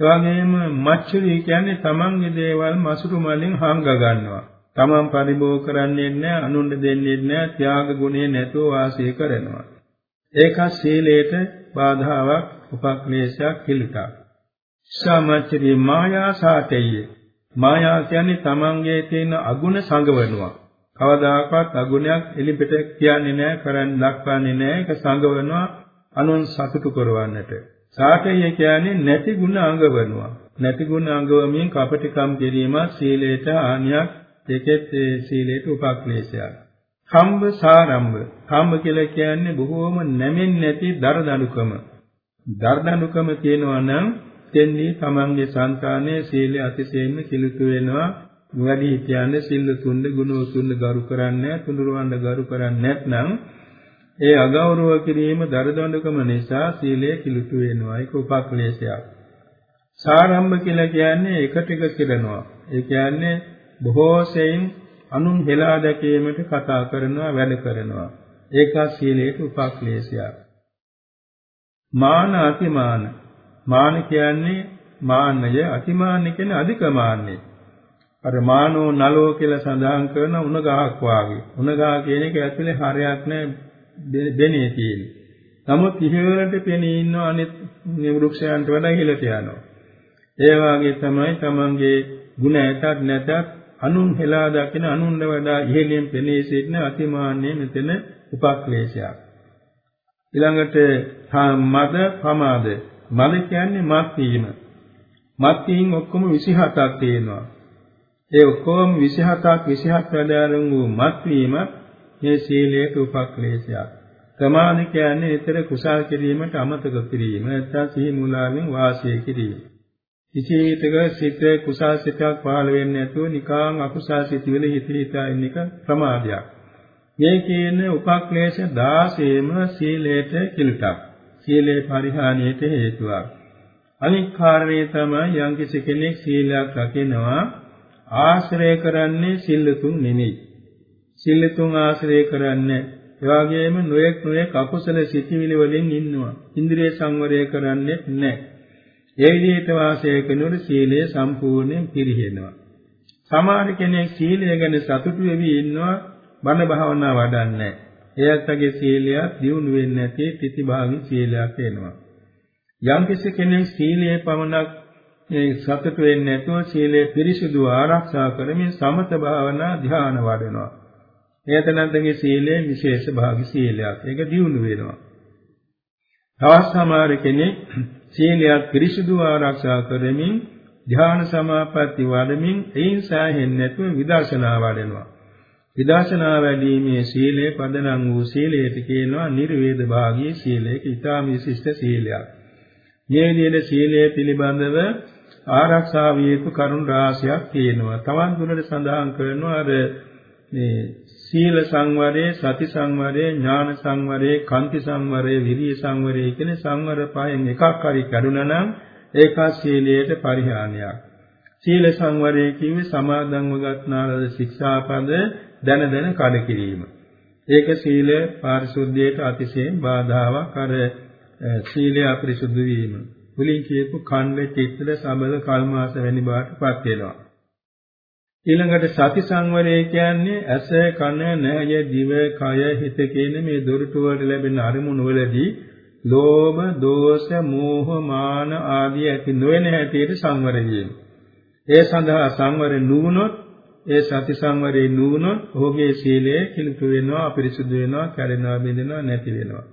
ඒ වගේම මච්චුරි කියන්නේ තමන්ගේ දේවල් මසුරු මලින් හංග ගන්නවා. තමන් පරිභෝග කරන්නේ නැහැ අනුන්ට දෙන්නේ නැහැ ත්‍යාග ගුණය නැතුව වාසය කරනවා. ඒක සීලයට බාධාවක් උපක්ලේශයක් කිලුටක්. සමච්චරි මායා සාතේය මායා කියන්නේ තමන්ගේ තියෙන අගුණ සංගවනවා. කවදාකවත් අගුණයක් එලිපිට කියන්නේ නැහැ, කරන් දක්වන්නේ නැහැ. ඒක සංගවනවා අනුන් සතුටු කරවන්නට. සාකය කියන්නේ නැති ගුණ අංගවනවා. නැති ගුණ අංගවමින් කපටිකම් කිරීම සීලයට ආනියක් දෙකෙත් ඒ සීලයට උපක්ලේශයක්. කම්බ සාරම්භ. කම්බ කියලා කියන්නේ බොහෝම නැමෙන්නේ නැති දරදඬුකම. දරදඬුකම කියනවා නම් එතෙන්දී තමන්ගේ సంతානයේ සීලය අතිශයින්ම කිලුතු වෙනවා වැඩි හිතයන්ගේ සිල් තුන්ද ගුණ තුන්ද ගරු කරන්නේ තුනුරවන්න ගරු කරන්නේ නැත්නම් ඒ අගෞරව කිරීම දරදඬකම නිසා සීලය කිලුතු වෙනවා ඒක උපක්ලේශයක් සාරම්භ කියලා කියන්නේ එක ටික කරනවා. ඒ කියන්නේ බොහෝ සෙයින් අනුන් හෙලා දැකීමට කතා කරනවා වැඩ කරනවා. ඒක සීලයට උපක්ලේශයක්. මාන අතිමාන මාන කියන්නේ මාන්නය අතිමාන කියන්නේ අධික මාන්නය. අර මානෝ නලෝ කියලා සඳහන් කරන උණ ගහක් වාගේ. උණ ගහ කියන එක ඇතුලේ හරයක් නැහැ දෙනේ තියෙන්නේ. නමුත් ඉහළට පෙනී ඉන්න අනිත් වෘක්ෂයන්ට වඩා ඉහළට යනවා. ඒ වාගේ තමයි තමන්ගේ ಗುಣ ඇතත් නැතත් අනුන් හෙලා දකින අනුන්ව වඩා ඉහළින් පෙනී සිටින අතිමාන්නේ මෙතන උපක්ලේශයක්. ඊළඟට මද පමාද මද කියන්නේ මත් වීම. මත් වීම ඔක්කොම 27ක් තියෙනවා. ඒ ඔක්කොම 27ක් 27 වැඩාරුම් වූ මත් වීම මේ සීලයට උපක්ලේශයක්. ප්‍රමාණ කියන්නේ ඊතර කුසල් කිරීමට අමතක කිරීම නැත්නම් සිහි මුලාවෙන් වාසය කිරීම. විශේෂිතක සිත කුසල් සිතක් පහළ වෙන්නේ නැතුව නිකාං අකුසල් සිතවිල හිත හිතා ඉන්න එක ප්‍රමාදයක්. මේ කියන උපක්ලේශ 16ම සීලයට කිලුටක්. සීලේ පරිහානියට හේතුවක්. අනික් කාරණේ තමයි යම්කිසි කෙනෙක් සීලයක් රකිනවා ආශ්‍රය කරන්නේ සිල්ලුතුන් නෙමෙයි. සිල්ලුතුන් ආශ්‍රය කරන්නේ ඒ වගේම නොයෙක් නොයෙක් අකුසල සිතිවිලි වලින් ඉන්නවා. ඉන්ද්‍රිය සංවරය කරන්නේ නැහැ. ඒ විදිහට වාසය කරනකොට සීලය සම්පූර්ණයෙන් පිරිහෙනවා. සමහර කෙනෙක් සීලය ගැන සතුටු වෙවි ඉන්නවා බණ භාවනා වඩන්නේ. එයාටගේ සීලයක් දියුණු වෙන්නේ නැති ප්‍රතිභාගී සීලයක් වෙනවා. යම් කෙනෙක් සීලයේ පමණක් මේ සතුට වෙන්නේ නැතුව සීලය පිරිසිදු ආරක්ෂා කරමින් සමත භාවනා ධ්‍යාන වඩනවා. එතනන්තගේ සීලය විශේෂ භාගී සීලයක්. ඒක දියුණු වෙනවා. තවත් සමහර කෙනෙක් සීලයක් පිරිසිදු ආරක්ෂා කරමින් ධ්‍යාන සමාපatti වඩමින් එයින් සෑහෙන්නේ නැතුව විදර්ශනා වඩනවා. විදර්ශනා වැඩිීමේ සීලය පදනම් වූ සීලයට කියනවා නිර්වේද භාගී සීලයක ඊටාම විශිෂ්ට සීලයක්. මේ විදිහට සීලය පිළිබඳව ආරක්ෂා විය යුතු කරුණු රාශියක් තියෙනවා. තවන් දුරට සඳහන් කරනවා අර මේ සීල සංවරයේ, සති සංවරයේ, ඥාන සංවරයේ, කාන්ති සංවරයේ, විරිය සංවරයේ කියන සංවර පහෙන් එකක් හරි කැඩුනා නම් ඒක සීලයට පරිහානියක්. සීල සංවරයේ කිව්වේ සමාදන්ව ගන්නාලද ශික්ෂාපද දැන දැන කඩ කිරීම. ඒක සීල පාරිශුද්ධියට අතිශයින් බාධාවක් අර සීලය අපරිසුද්ධ වීම. මුලින් කියපු ඛණ්ඩ චිත්තද සබල කල්මාස වැනි බාටපත් වෙනවා. ඊළඟට සති සංවරය කියන්නේ ඇස කන නහය දිව කය හිත කියන මේ දොරටු වලට ලැබෙන අරමුණු වලදී ලෝභ දෝෂ මෝහ මාන ආදී ඇති නොවන හැටියට සංවර වීම. ඒ සඳහා සංවර නුවණොත් ඒ සති සංවරේ නුවණොත් ඔහුගේ සීලය කිලුට වෙනවා අපිරිසුදු වෙනවා කැඩෙනවා බිඳෙනවා නැති වෙනවා.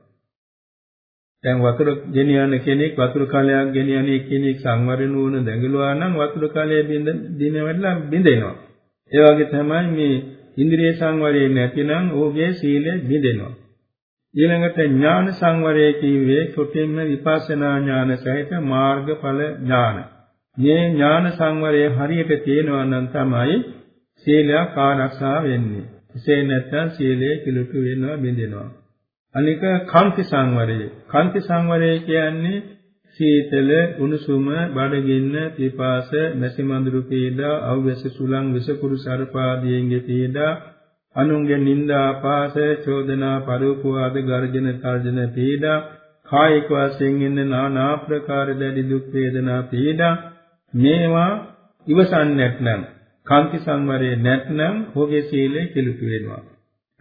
දැන් වතුර ගෙනියන කෙනෙක් වතුර කලයක් ගෙනියන කෙනෙක් සංවර නුවණ දැඟලුවා නම් වතුර කලය බින්ද දින වෙලා බින්දෙනවා. ඒ වගේ තමයි මේ ඉන්ද්‍රිය සංවරය නැතිනම් ඔහුගේ සීලය බිඳෙනවා. ඊළඟට ඥාන සංවරය කියුවේ කොටින්ම විපස්සනා ඥාන සහිත මාර්ගඵල ඥාන. මේ ඥාන සංවරය හරියට තේනවා නම් තමයි සීලයක් ආරක්ෂා වෙන්නේ. එසේ නැත්නම් සීලය කිලුටු වෙනවා බිඳෙනවා. අනික කාන්ති සංවරය. කාන්ති සංවරය කියන්නේ සීතල, උණුසුම, බඩගින්න, පිපාස, මැසි මඳුරු පීඩා, අවැස සුලං විසකුරු සර්පාදීන්ගේ පීඩා, අනුන්ගේ නිନ୍ଦා අපාස, චෝදනා, පරෝපවාද, ගර්ජන, තර්ජන පීඩා, කායික වශයෙන් ඉන්න নানা ආකාර දැඩි දුක් වේදනා පීඩා මේවා ඉවසන්නේ නැත්නම් කාන්ති සංවරයේ නැත්නම් ඔහුගේ සීලය කිලුට වෙනවා.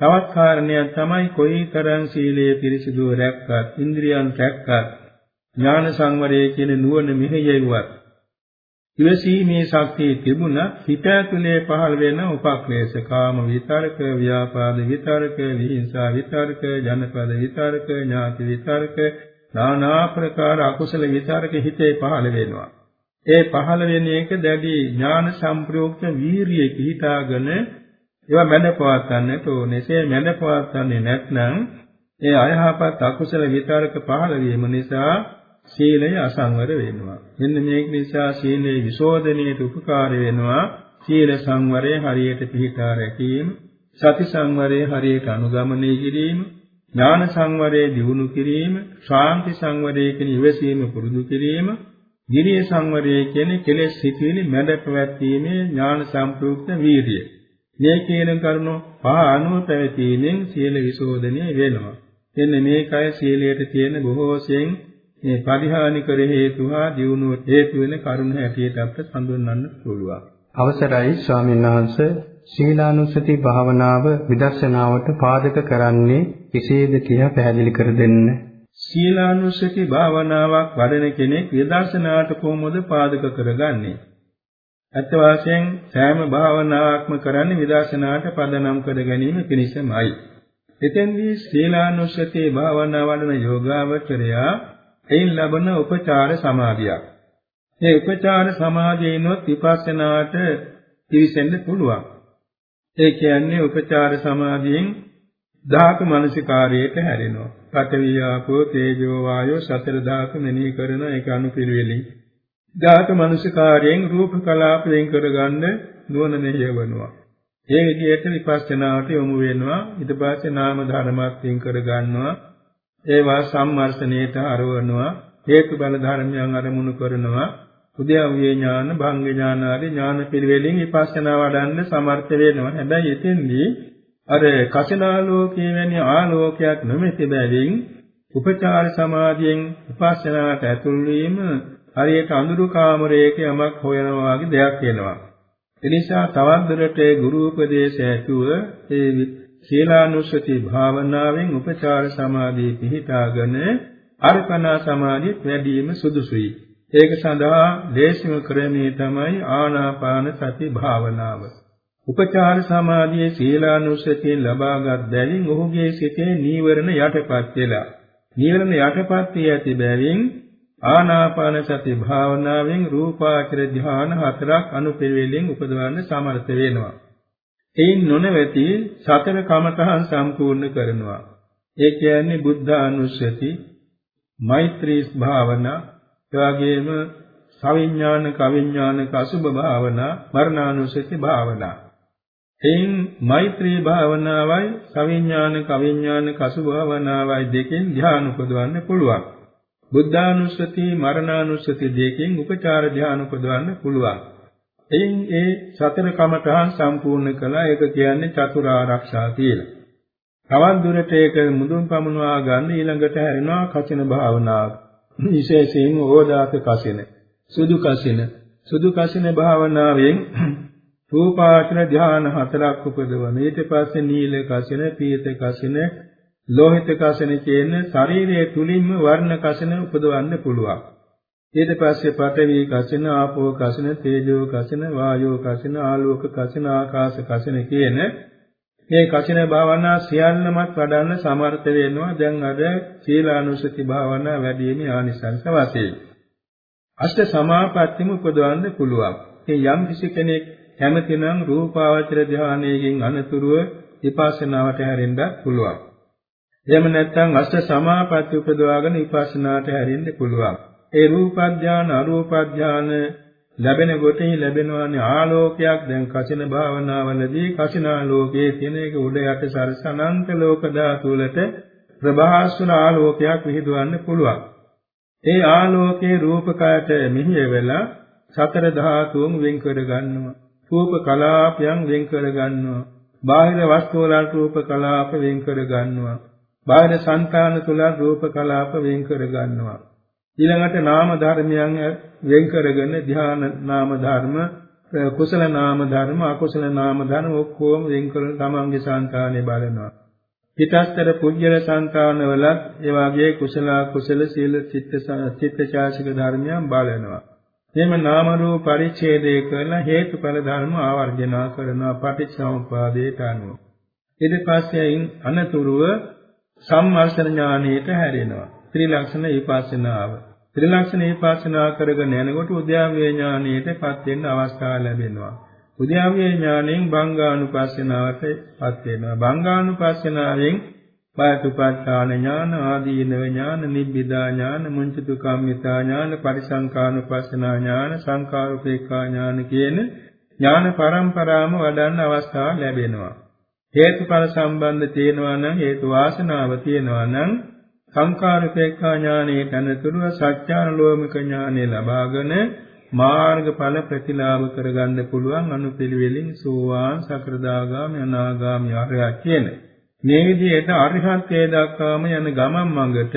තවත් කාරණයක් තමයි කොයිතරම් සීලයේ පිරිසිදුව රැක්කත් ඉන්ද්‍රියන් රැක්කත් ඥාන සංවරයේ කියන නුවණ මෙහෙයෙව්වත් ඉවසීමේ ශක්තිය තිබුණා හිත ඇතුලේ පහළ වෙන උපක්ලේශ කාම විතරක ව්‍යාපාද විතරක විහිංසා විතරක ජනපද විතරක ඥාති විතරක নানা ප්‍රකාර අකුසල විතරක හිතේ පහළ වෙනවා ඒ පහළ වෙන එක දැඩි ඥාන සම්ප්‍රයුක්ත වීරිය පිහිටාගෙන ඒවා මැඩපවත්න්නට ඕනේ. එසේ මැඩපවත්න්නේ නැත්නම් ඒ අයහපත් අකුසල විතරක පහළ වීම නිසා සීලය අසංවර වෙනවා. මෙන්න මේක නිසා සීලේ විසෝධනයට උපකාර වෙනවා. සීල සංවරය හරියට පිහිටා රැකීම, සති සංවරය හරියට අනුගමනය කිරීම, ඥාන සංවරය දියුණු කිරීම, ශාන්ති සංවරය කියන ඉවසීම පුරුදු කිරීම, ගිරිය සංවරය කියන්නේ කෙලෙස් සිටිවිලි මැඩ පැවැත්ීමේ ඥාන සම්ප්‍රයුක්ත වීර්යය. මේ කියන කරුණු පහ අනුව පැවතීමෙන් සීල විසෝධනය වෙනවා. එන්න මේකයි සීලයට තියෙන බොහෝසෙන් මේ පරිහානි කර හේතු හා දියුණුවට හේතු වෙන කරුණ හැටියට අපට හඳුන්වන්න පුළුවන්. අවසරයි ස්වාමීන් වහන්සේ සීලානුස්සති භාවනාව විදර්ශනාවට පාදක කරන්නේ කෙසේද කියලා පැහැදිලි කර දෙන්න. සීලානුස්සති භාවනාවක් වඩන කෙනෙක් විදර්ශනාවට කොහොමද පාදක කරගන්නේ? අත් වශයෙන් සෑම භාවනාවක්ම කරන්නේ විදර්ශනාවට පදනම් කර ගැනීම පිණිසමයි. එතෙන්දී සීලානුස්සති භාවනාව වඩන යෝගාවචරයා එයින් ලබන උපචාර සමාධියක්. මේ උපචාර සමාධියනොත් විපස්සනාට පිවිසෙන්න පුළුවන්. ඒ කියන්නේ උපචාර සමාධියෙන් ධාතු මනසිකාරයට හැරෙනවා. පඨවි ආපෝ තේජෝ වායෝ සතර ධාතු මෙනෙහි කරන ඒක අනුපිළිවෙලින්. ධාතු මනසිකාරයෙන් රූප කලාප වෙන් කරගන්න නුවණ මෙහෙයවනවා. ඒ විදිහට විපස්සනාවට යොමු වෙනවා. ඊට පස්සේ නාම ධර්මات වෙන් කරගන්නවා. ඒවා සම්මර්ෂණයට අරවනවා. හේතු බල ධර්මයන් අරමුණු කරනවා. උද්‍යව්‍ය ඥාන, භංග ඥාන ආදී ඥාන පිළිවෙලින් විපස්සනා වඩන්න සමර්ථ වෙනවා. හැබැයි එතෙන්දී අර කසිනාලෝකයේ වැනි ආලෝකයක් නොමැති බැවින් උපචාර සමාධියෙන් විපස්සනාට ඇතුල් වීම හරියට අඳුරු කාමරයක යමක් හොයනවා වගේ දෙයක් වෙනවා. එනිසා තවත් දුරට ගුරු උපදේශ ඇතුව ඒ සීලානුස්සති භාවනාවෙන් උපචාර සමාධිය පිහිටාගෙන අර්පණා සමාධිය වැඩි වීම සුදුසුයි. ඒක සඳහා දේශම ක්‍රමයේ තමයි ආනාපාන සති භාවනාව. උපචාර සමාධියේ සීලානුස්සතිය ලබාගත් බැවින් ඔහුගේ සිතේ නීවරණ යටපත් වෙලා නීවරණ යටපත් වී ඇති බැවින් ආනාපාන සති භාවනාවෙන් රූපාචර ධ්‍යාන හතරක් අනුපිළිවෙලින් උපදවන්න සමර්ථ වෙනවා. එයින් නොනවති සතර කමතහන් සම්පූර්ණ කරනවා. ඒ කියන්නේ බුද්ධානුස්සති, මෛත්‍රී භාවනා, එවාගෙම සවිඥානික අවිඥානික අසුභ භාවනා මරණානුසති භාවනා එයින් මෛත්‍රී භාවනාවයි සවිඥානික අවිඥානික අසුභ භාවනාවයි දෙකෙන් ධ්‍යාන උපදවන්න පුළුවන්. බුද්ධානුස්සති මරණානුස්සති දෙකෙන් උපචාර ධ්‍යාන උපදවන්න පුළුවන්. එයින් ඒ සතර කමඨහන් සම්පූර්ණ කළා. ඒක කියන්නේ චතුරාර්යක්ෂා කියලා. තවත් දුරට ඒක මුදුන් පමුණවා ගන්න ඊළඟට හැරෙනවා කචින භාවනාව. විශේෂයෙන් ඕදාත කසින සුදු කසින. සුදු කසින භාවනාවෙන් රූපාචන ධ්‍යාන හතරක් උපදවන ඊට පස්සේ නීල කසින පීත කසින ලෝහිත කසින කියන ශරීරයේ තුලින්ම වර්ණ කසින උපදවන්න පුළුවන්. ඊට පස්සේ පඨවි කසින ආපෝ කසින තේජෝ කසින වායෝ කසින ආලෝක කසින ආකාශ කසින කියන මේ කසින භාවනා සියල්ලමත් වඩන්න සමර්ථ වෙනවා. දැන් අද සීලානුසති භාවනා වැඩිමේ ආනිසංස වශයෙන්. අෂ්ට සමාපත්තියම උපදවන්න පුළුවන්. ඒ යම් කිසි කෙනෙක් කැමතිනම් රූපාවචර ධානයකින් අනතුරුව විපස්සනාවට හැරෙන්න පුළුවන් එහෙම නැත්නම් අෂ්ට සමාපatti උපදවාගෙන විපස්සනාට හැරෙන්න පුළුවන් ඒ රූප ධාන අරූප ධාන ලැබෙන කොටේ ලැබෙනවානේ ආලෝකයක් දැන් කසින භාවනාවලදී කසිනාලෝකයේ තියෙන එක උඩ යට සරස අනන්ත ලෝක ධාතු වලට ප්‍රභාස්වන ආලෝකයක් විහිදුවන්න පුළුවන්. ඒ ආලෝකයේ රූපකයට මෙහිය වෙලා සතර ධාතුන් වෙන් කර ගන්නවා. රූප කලාපයන් වෙන් කර ගන්නවා. බාහිර වස්තු වල රූප කලාප වෙන් කර ගන්නවා. බාහිර సంతාන තුල රූප කලාප වෙන් කර ගන්නවා. ඊළඟට නාම ධර්මයන් වෙන් කරගෙන ධ්‍යාන නාම ධර්ම කුසල නාම ධර්ම අකුසල නාම ධර්ම ඔක්කොම වෙන් කරලා තමන්ගේ සංකානේ බලනවා. පිටස්තර පුජ්‍යල සංකානවලත් ඒ වාගේ කුසල කුසල සීල චිත්ත චිත්ත ශාසික ධර්මයන් බලනවා. එහෙම නාම රූප පරිච්ඡේදය කරලා හේතුඵල ධර්ම ආවර්ජනා කරනවා පටිච්චසමුප්පාදයට අනුව. ඊට පස්සේ අනතුරුව සම්මර්ෂණ ඥානයට හැරෙනවා. ත්‍රිලක්ෂණ විපස්සනාව. ත්‍රිලක්ෂණ විපස්සනා කරගෙන යනකොට උද්‍යාව්‍ය ඥානයටපත් වෙන්න අවස්ථාව ලැබෙනවා. උද්‍යාව්‍ය ඥාණයෙන් බංගානුපස්සනාවටපත් වෙනවා. බංගානුපස්සනාවෙන් පාතුපත්තාන ඥාන ආදීනව ඥාන නිබ්බිදා ඥාන මුංචතු කම්මිතා ඥාන පරිසංකානුපස්සනා ඥාන සංකාරුපේක්ඛා ඥාන කියන ඥාන පරම්පරාවම වඩන්න අවස්ථාව ලැබෙනවා. හේතුඵල සම්බන්ධ තියෙනවා නම් හේතු වාසනාව තියෙනවා නම් සංකාරපේක්ඛා ඥානයේ අනතුරුව සත්‍යානුලෝමික ඥානය ලබාගෙන මාර්ගඵල ප්‍රතිලාභ කරගන්න පුළුවන් අනුපිළිවෙලින් සෝවාන් සකෘදාගාමි අනාගාමි අරහත් කියන මේ විදිහට අරිහත්ත්වයට දක්වාම යන ගමන් මඟට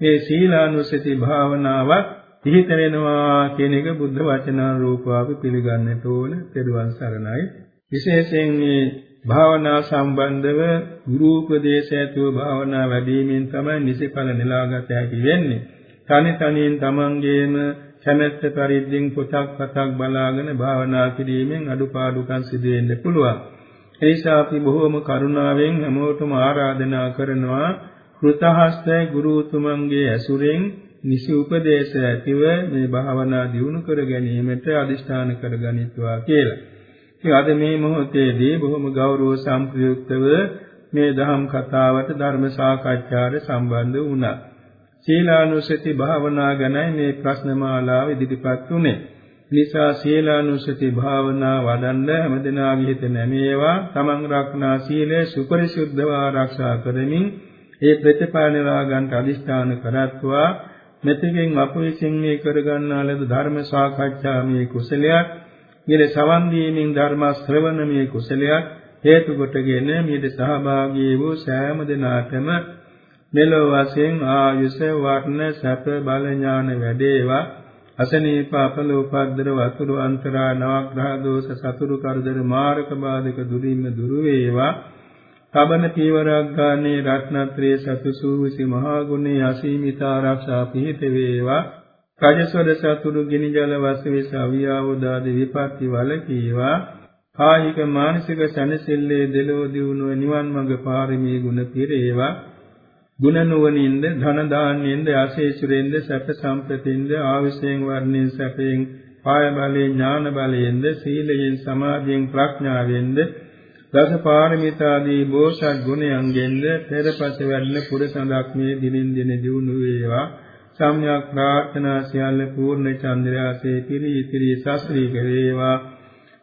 මේ සීලානුසති භාවනාවත් පිහිට වෙනවා කියන එක බුද්ධ වචනාරූපව අපි පිළිගන්නට ඕන පෙරවන් සරණයි විශේෂයෙන් මේ භාවනා සම්බන්ධව ගුරු උපදේශ ඇතුව භාවනා වැඩිමින් තමයි නිසිඵල නෙලාගත හැකි වෙන්නේ. තනි තනියෙන් තමන්ගේම කැමැත්ත පරිද්දෙන් පොතක් පතක් බලාගෙන භාවනා කිරීමෙන් අඩුපාඩුකම් සිදු වෙන්න පුළුවන්. ඒ නිසා අපි බොහෝම කරුණාවෙන් හැමෝටම ආරාධනා කරනවා කෘතහස්ත ගුරුතුමන්ගේ ඇසුරෙන් නිසි උපදේශ ඇතිව මේ භාවනා දියුණු කර ගැනීමට අදිෂ්ඨාන කරගනිත්වා කියලා. ඉතින් අද මේ මොහොතේදී බොහොම ගෞරව සම්ප්‍රයුක්තව මේ දහම් කතාවට ධර්ම සාකච්ඡාවට සම්බන්ධ වුණා. සීලානුසති භාවනා ගැනයි මේ ප්‍රශ්න මාලාව ඉදිරිපත් වුනේ. නිසා සීලානුසති භාවනා වඩන්න හැමදෙනාගේ හිත නැමේවා. තමන් රක්නා සීලය සුපරිසුද්ධව ආරක්ෂා කරමින් ඒ ප්‍රතිපල නිවා ගන්නට අදිෂ්ඨාන කරත්වා. මෙතකින් අප විසින් මේ කරගන්නා ලද ධර්ම සාකච්ඡා මේ කුසලයක් ඊට සවන් දීමෙන් ධර්ම ශ්‍රවණමේ කුසලයක් හේතු කොටගෙන මේට සහභාගී වූ සෑම දිනාටම මෙලොව වශයෙන් ආයුෂ වර්ණ සැප බල ඥාන වැඩේවා. අසනීප අපල උපද්දර වතුරු අන්තරා නවග්‍රහ දෝෂ සතුරු කරදර මාරක බාධක දුරින්ම දුරු වේවා තබන පීවරක් ගානේ රත්නත්‍රයේ සතු සූවිසි මහා ගුණේ අසීමිත ආරක්ෂා පිහිට වේවා. රජසොඩ සතුරු ගිනි ජල වස්විස අවියාවදාද විපත්ති වලකීවා කායික මානසික සැනසෙල්ලේ දෙලෝ දියුණුව නිවන් මඟ පාරමී ගුණ පිරේවා. ගුණ නුවණින්ද ධන දාන්නෙන්ද ආශේසුරෙන්ද සැප සම්පතින්ද ආවිසයෙන් වර්ණෙන් සැපයෙන් පාය බලයෙන් ඥාන බලයෙන්ද සීලයෙන් සමාධියෙන් ප්‍රඥාවෙන්ද දස පාරමිතාදී බෝසත් ගුණයන්ගෙන්ද පෙරපස වැඩන පුරසඳක් මේ දිනින් දින දිනු වේවා. සම්්‍යක් ප්‍රාර්ථනා සියල්ල පූර්ණ චන්ද්‍රයාසේ පිරි ඉතිරි සස්ත්‍රීක වේවා.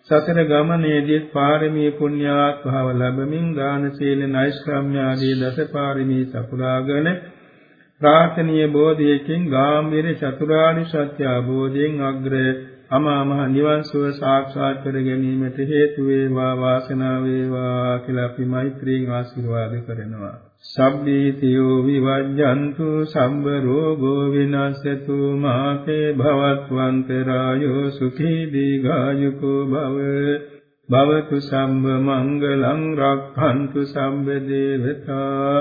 සතර ගමනේදී පාරමී පුණ්‍යාත් භාව ලැබමින් දාන සීල නෛෂ්ක්‍රම්‍ය ආදී දස පාරමී සපුරාගෙන ප්‍රාර්ථනීය බෝධියකින් ගාම්භීර චතුරාර්ය සත්‍ය අවබෝධයෙන් අග්‍ර අමා මහ නිවන් සුව සාක්ෂාත් කර ගැනීමට හේතු වේවා වාසනාව වේවා කියලා අපි මෛත්‍රියෙන් ආශිර්වාද කරනවා. සබ්බීතියෝ විවජ්ජන්තු සම්බ රෝගෝ විනාශතු මාතේ භවත්වන්තරායෝ සුඛී දීඝායුකෝ භව. භවතු සම්බ මංගලං රක්ඛන්තු සම්බ දේවතා.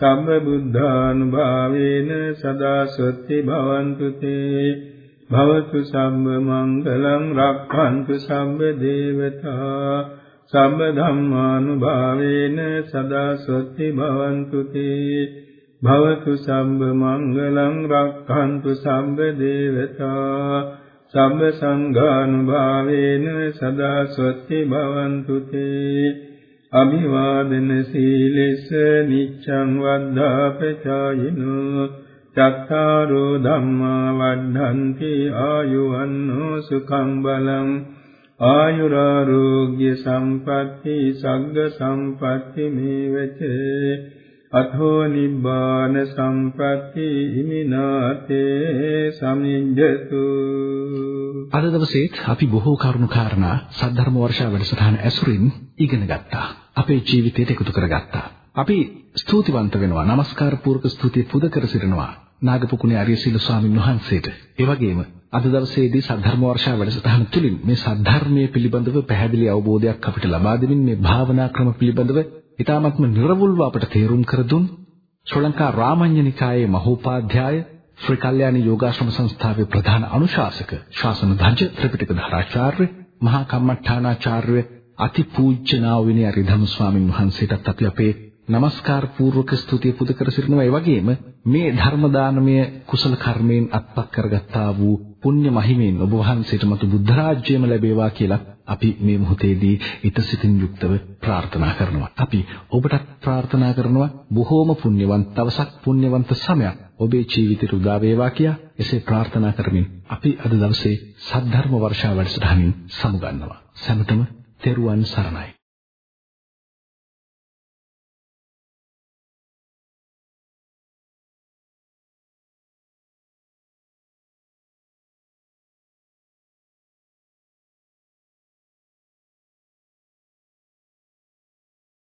සම්බ බුද්ධානුභාවේන සදා සොත්ති භවන්තු තේ. භවතු සම්බ මංගලං රක්ඛන්තු සම්බ දේවතා සම්බ ධම්මානුභාවේන සදා සොත්ති භවන්තු තේ භවතු සම්බ මංගලං රක්ඛන්තු සම්බ දේවතා සම්බ සංඝානුභාවේන සදා සොත්ති භවන්තු තේ අභිවාදන සීලෙස නිච්ඡං වද්ධාපචායිනෝ චත්තාරෝ ධම්මා වද්ධන්ති ආයුවන්නෝ සුඛං බලං ආයුරාෝග්‍ය සම්පatti සග්ග සම්පatti මේවච අතෝ නිබ්බාන සම්පatti හිමිනාතේ සමිඤ්ජතු අද දවසේත් අපි බොහෝ කරුණු කාරණා සද්ධර්ම වර්ෂා වැඩසටහන ඇසුරින් ඉගෙන ගත්තා. අපේ ජීවිතයට එකතු කරගත්තා. අපි ස්තුතිවන්ත වෙනවා. নমස්කාර පූර්වක ස්තුතිය පුද කර සිටිනවා. නාගපුකුණේ ආර්යසීල ස්වාමීන් වහන්සේට. ඒ වගේම අද දවසේදී සද්ධර්ම වර්ෂා වැඩසටහන තුළින් මේ සද්ධර්මයේ පිළිබඳව පැහැදිලි අවබෝධයක් අපිට ලබා දෙමින් මේ භාවනා ක්‍රම පිළිබඳව ඊ타ත්ම නිර්වුල්ව අපට තේරුම් කර දුන් ශ්‍රී ලංකා රාමඤ්ඤ නිකායේ මහෝපාධ්‍යාය ශ්‍රී කල්යාණි යෝගාශ්‍රම සංස්ථාවේ ප්‍රධාන අනුශාසක ශාසන ධජ ත්‍රිපිටක ධාරාචාර්ය මහා කම්මඨානාචාර්ය අතිපූජ්‍ය නා විනය රිධම් ස්වාමින් වහන්සේටත් අපි අපේ নমස්කාර පූර්වක ස්තුතිය පුද කර සිටිනවා ඒ වගේම මේ ධර්ම දානමය කුසල කර්මයෙන් අත්පත් කරගත්තා වූ පුණ්‍ය මහිමෙන් ඔබ වහන්සේට මතු බුද්ධ රාජ්‍යයම ලැබේවා කියලා අපි මේ මොහොතේදී ඊතසිතින් යුක්තව ප්‍රාර්ථනා කරනවා. අපි ඔබටත් ප්‍රාර්ථනා කරනවා බොහෝම පුණ්‍යවන්ත දවසක් පුණ්‍යවන්ත සමයක් ඔබේ ජීවිතයට උදා වේවා කියා එසේ ප්‍රාර්ථනා කරමින් අපි අද දවසේ සද්ධර්ම වර්ෂාව වැඩසටහනින් සමුගන්නවා. සැමටම තෙරුවන් සරණයි.